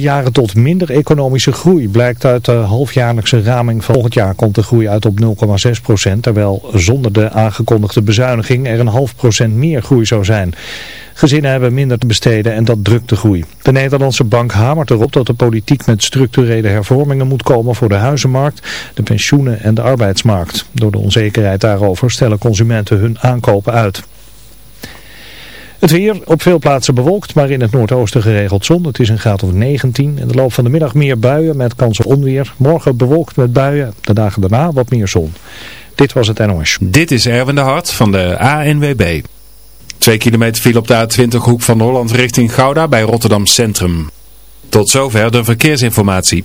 jaren tot minder economische groei. Blijkt uit de halfjaarlijkse raming van volgend jaar komt de groei uit op 0,6% terwijl zonder de aangekondigde bezuiniging er een half procent meer groei zou zijn. Gezinnen hebben minder te besteden en dat drukt de groei. De Nederlandse bank hamert erop dat de politiek met structurele hervormingen moet komen voor de huizenmarkt, de pensioenen en de arbeidsmarkt. Door de onzekerheid daarover stellen consumenten hun aankopen uit. Het weer op veel plaatsen bewolkt, maar in het noordoosten geregeld zon. Het is een graad of 19. In de loop van de middag meer buien met kans op onweer. Morgen bewolkt met buien, de dagen daarna wat meer zon. Dit was het NOS. Dit is Erwin de Hart van de ANWB. Twee kilometer file op de A20 hoek van Holland richting Gouda bij Rotterdam Centrum. Tot zover de verkeersinformatie.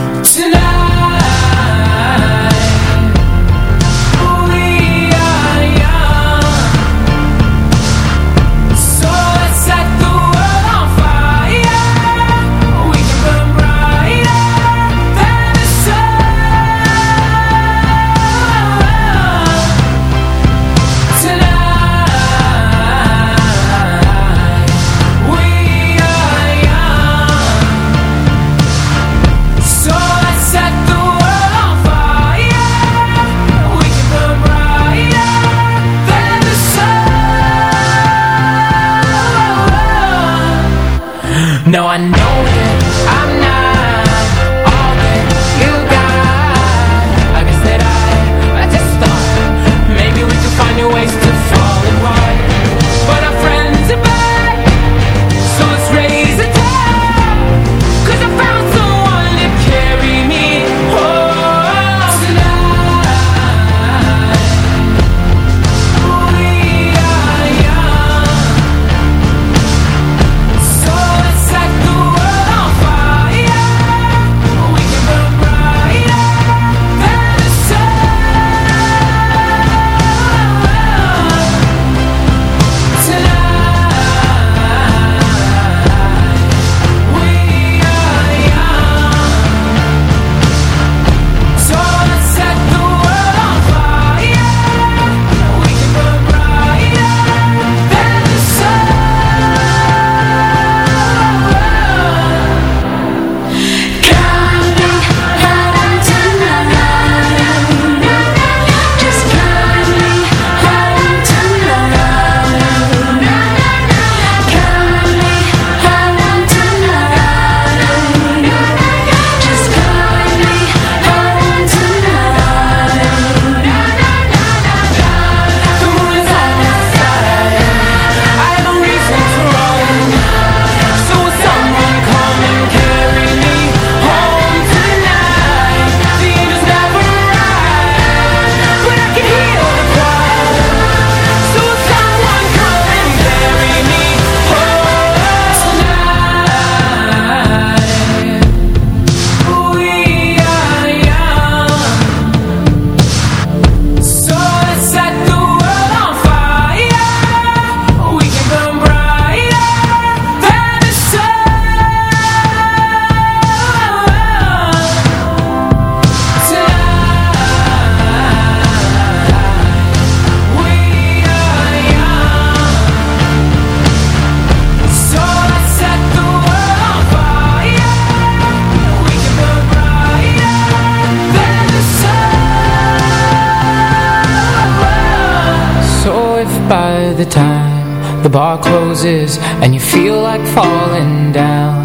the time The bar closes and you feel like falling down.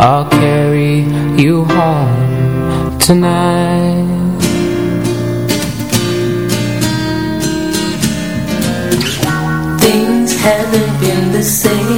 I'll carry you home tonight. Things haven't been the same.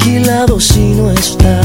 aniquilado si no estás.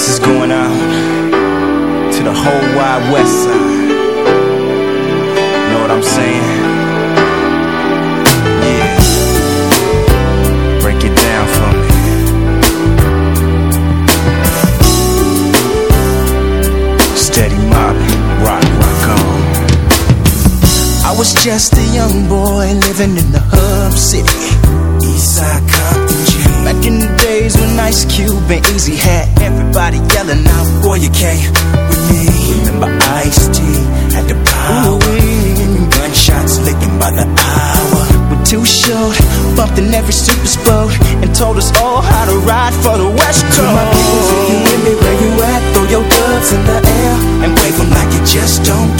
This is going out to the whole wide west side. Know what I'm saying? Yeah. Break it down for me. Steady mobbing, rock, rock on. I was just a young boy living in the hub city. Eastside Compton, Back in the days when Ice Cube and Eazy had the night boy, you K, with me. Remember Ice T had the power. Gunshots licking by the hour. We're too short, bumped in every super boat, and told us all how to ride for the West Coast. To my people, if you with me where you at, throw your gloves in the air and wave them like you just don't care.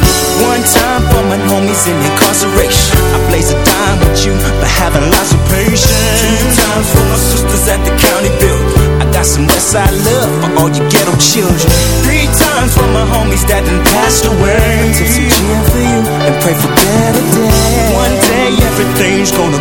One time for my homies in incarceration. I blaze a dime with you for having lots of patience. Two times for my sisters at the county building. I got some Westside love for all you ghetto children. Three times for my homies that done passed away. Tip some gin for you and pray for better days. One day everything's gonna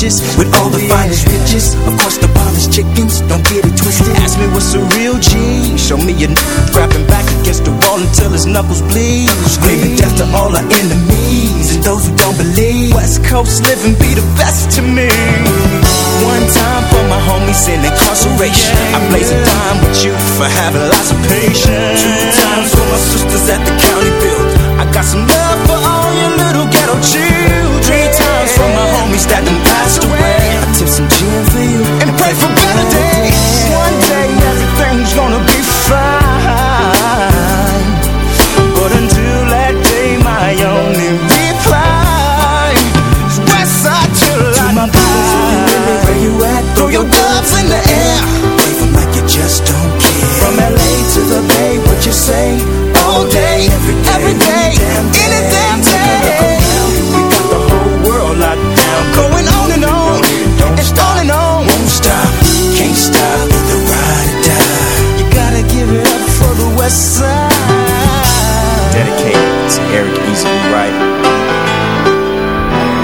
hitting with all the finest riches. Of course, the polished chickens, don't get it twisted. Ask me what's a real G. Show me a grabbing back against the wall until his knuckles bleed. Screaming death to all our enemies and those who don't believe. West Coast living be the best to me. One time for my homies in incarceration. I blaze a dime with you for having lots of patience. Two times for my sisters at the county building. I got some love for all your little ghetto children. Three times for my homies that done passed away. Tip some gin for you and pray for better days. One day everything's gonna be fine. But until that day, my only reply is Westside I my. Where you at? Throw your gloves in the air. Wave 'em like you just don't Right.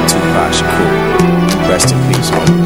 Tupac Shakur. Rest in peace, homies.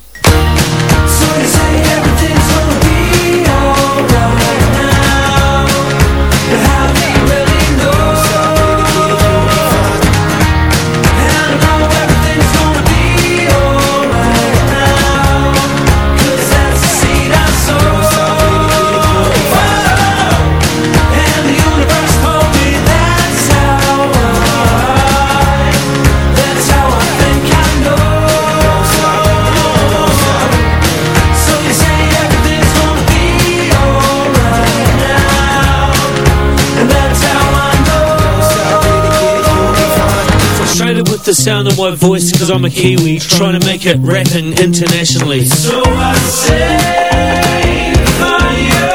the sound of my voice because I'm a Kiwi trying to make it rapping internationally. So I say for you.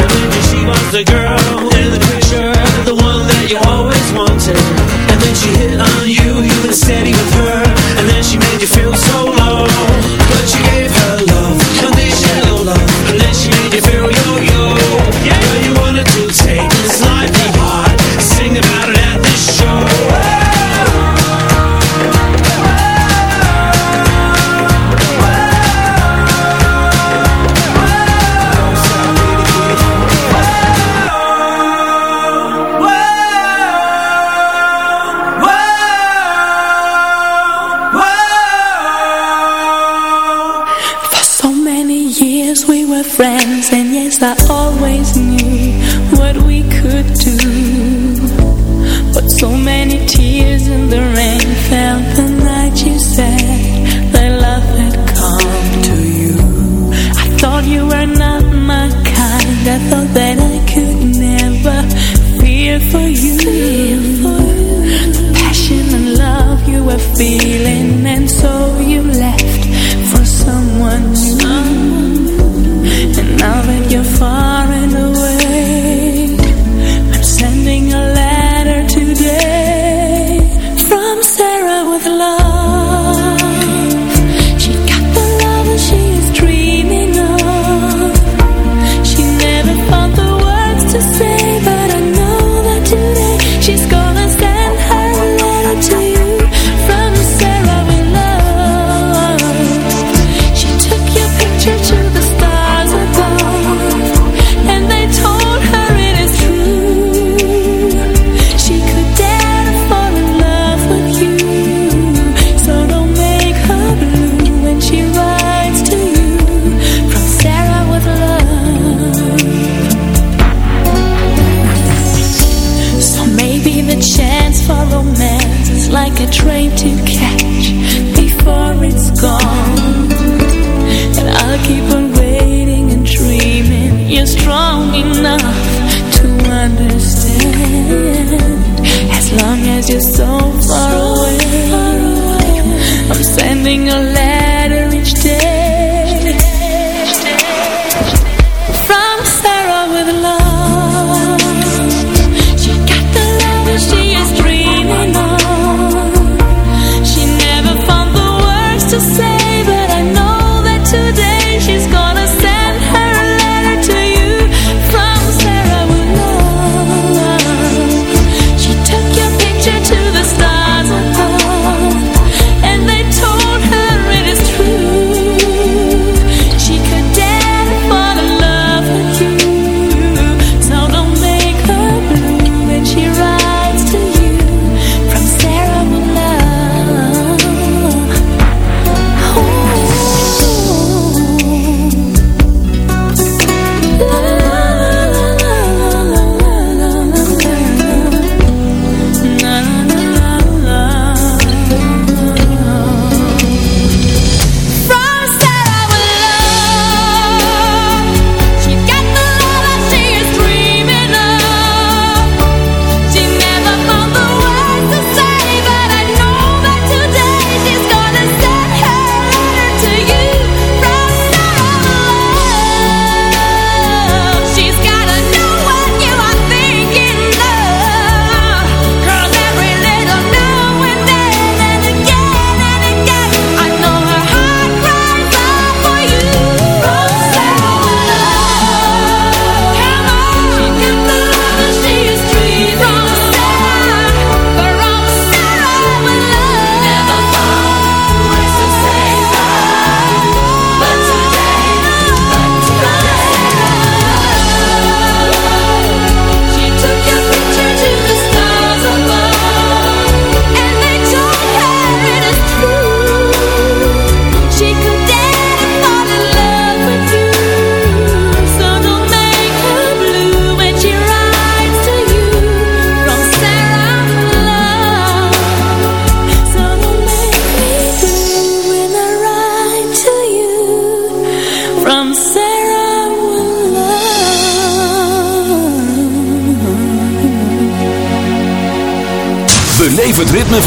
And then she was the girl. Just so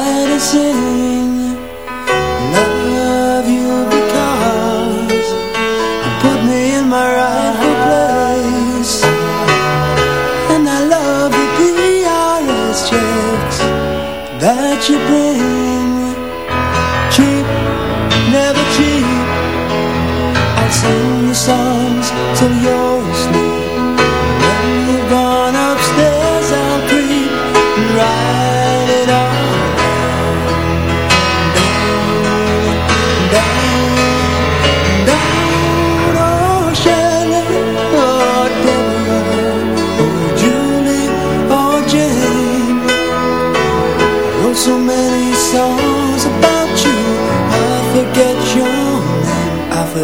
light is you.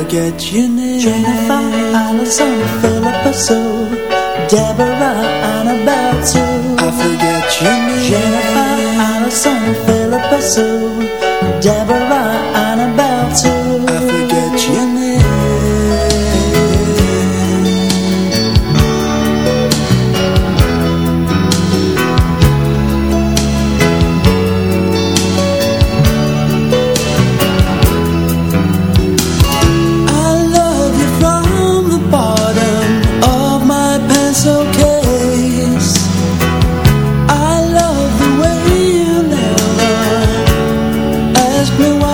forget your name Jennifer, Alison, Philippa Sue Deborah, Annabelle too I forget your name Jennifer, Alison, Philippa Sue Deborah Blue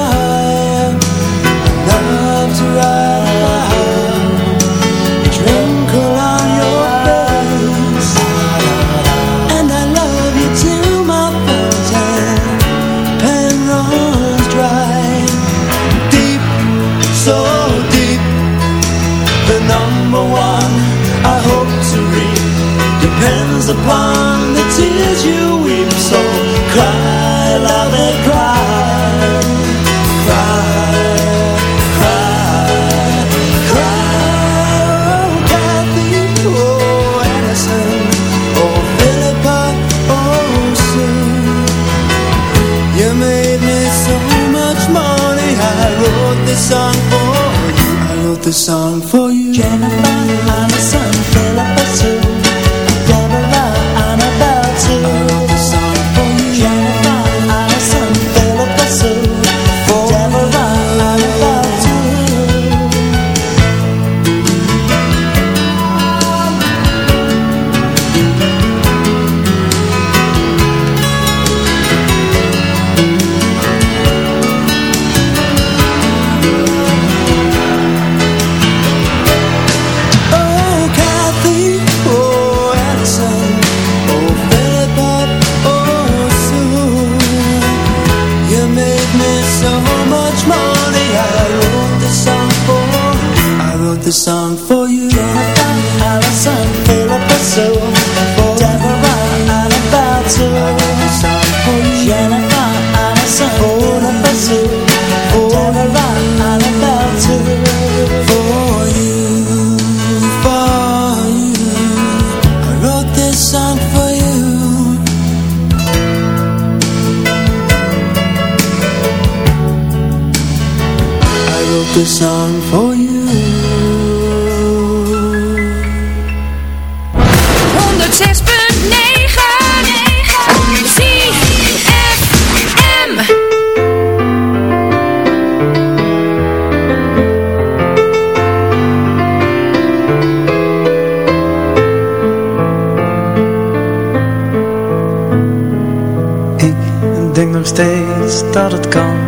a song for you 106.9 FM. Ik denk nog steeds dat het kan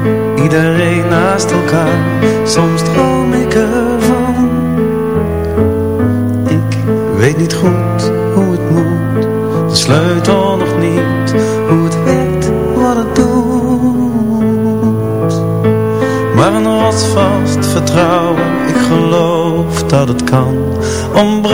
nombre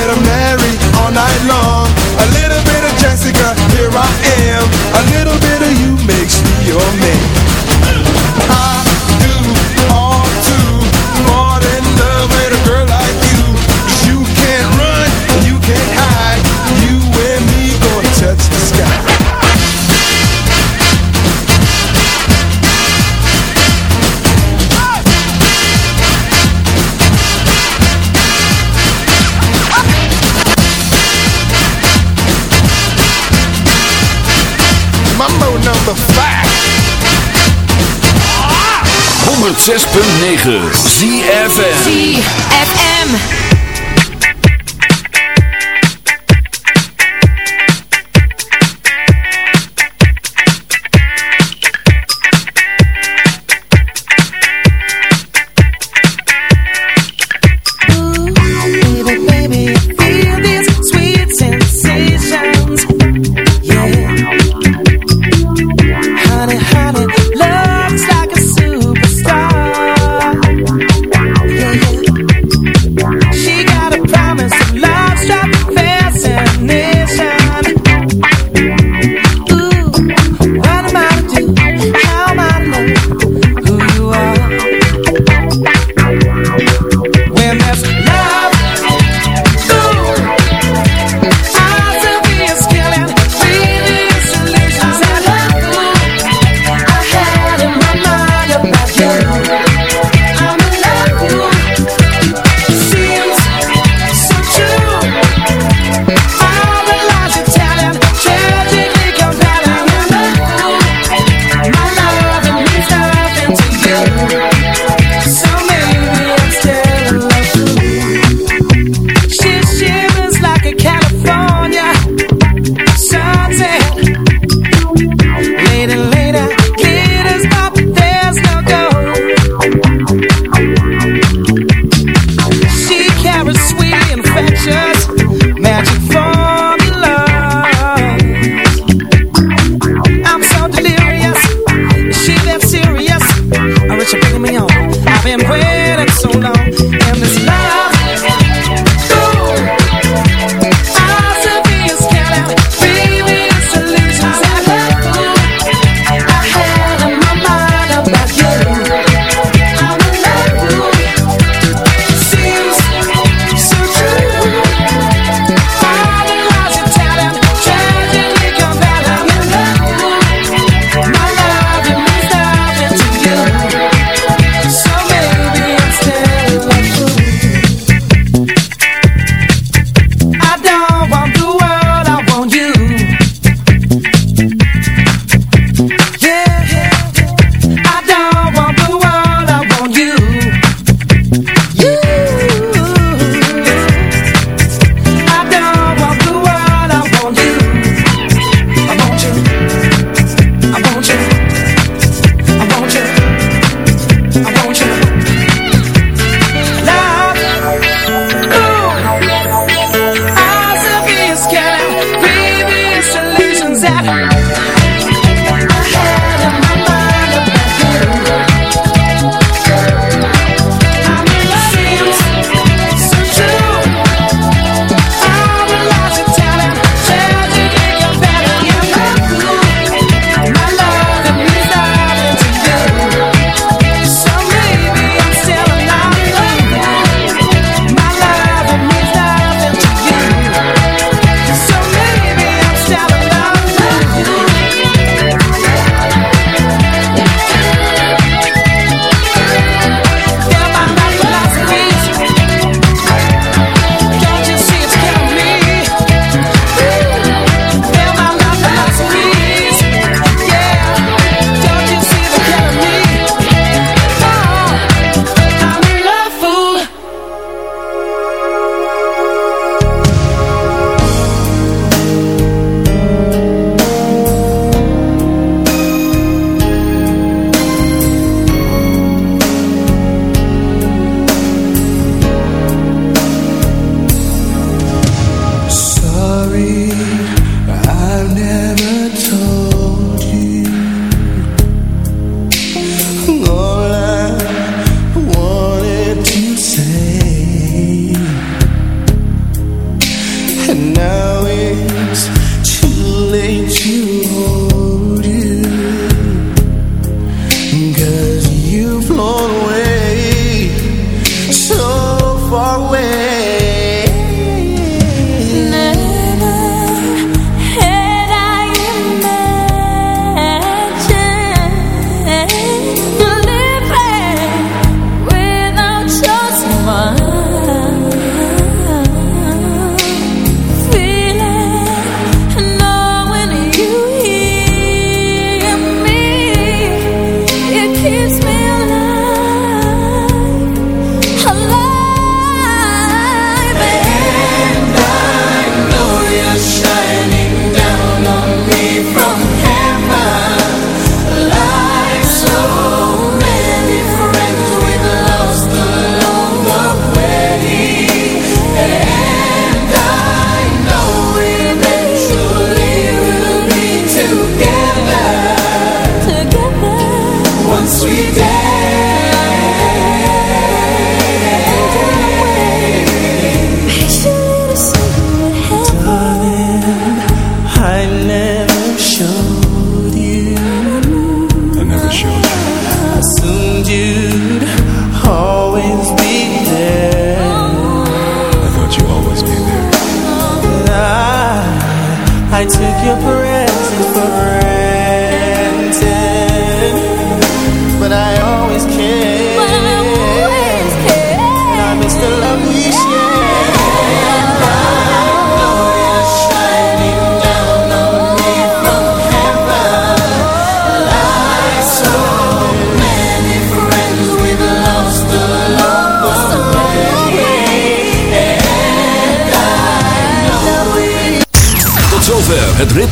106.9 ZFM ZFM.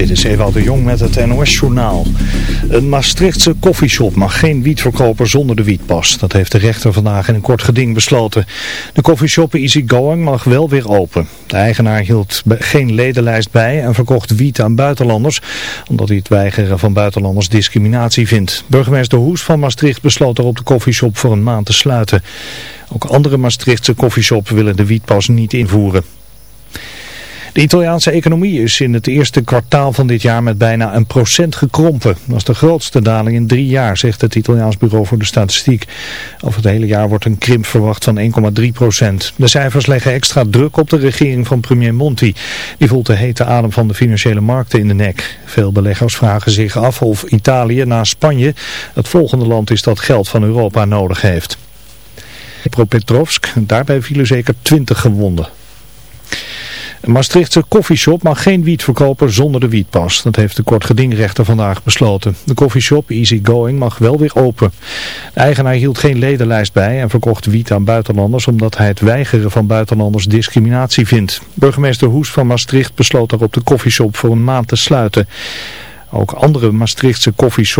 Dit is Ewout de Jong met het NOS-journaal. Een Maastrichtse koffieshop mag geen wiet verkopen zonder de wietpas. Dat heeft de rechter vandaag in een kort geding besloten. De koffieshop Easy Going mag wel weer open. De eigenaar hield geen ledenlijst bij en verkocht wiet aan buitenlanders... omdat hij het weigeren van buitenlanders discriminatie vindt. Burgemeester Hoes van Maastricht besloot erop de koffieshop voor een maand te sluiten. Ook andere Maastrichtse koffieshops willen de wietpas niet invoeren. De Italiaanse economie is in het eerste kwartaal van dit jaar met bijna een procent gekrompen. Dat is de grootste daling in drie jaar, zegt het Italiaans Bureau voor de Statistiek. Over het hele jaar wordt een krimp verwacht van 1,3 procent. De cijfers leggen extra druk op de regering van premier Monti. Die voelt de hete adem van de financiële markten in de nek. Veel beleggers vragen zich af of Italië na Spanje het volgende land is dat geld van Europa nodig heeft. Petrovsk, daarbij vielen zeker 20 gewonden. Een Maastrichtse koffieshop mag geen wiet verkopen zonder de wietpas. Dat heeft de kortgedingrechter vandaag besloten. De koffieshop Easy Going mag wel weer open. De eigenaar hield geen ledenlijst bij en verkocht wiet aan buitenlanders omdat hij het weigeren van buitenlanders discriminatie vindt. Burgemeester Hoes van Maastricht besloot daarop de koffieshop voor een maand te sluiten. Ook andere Maastrichtse koffieshops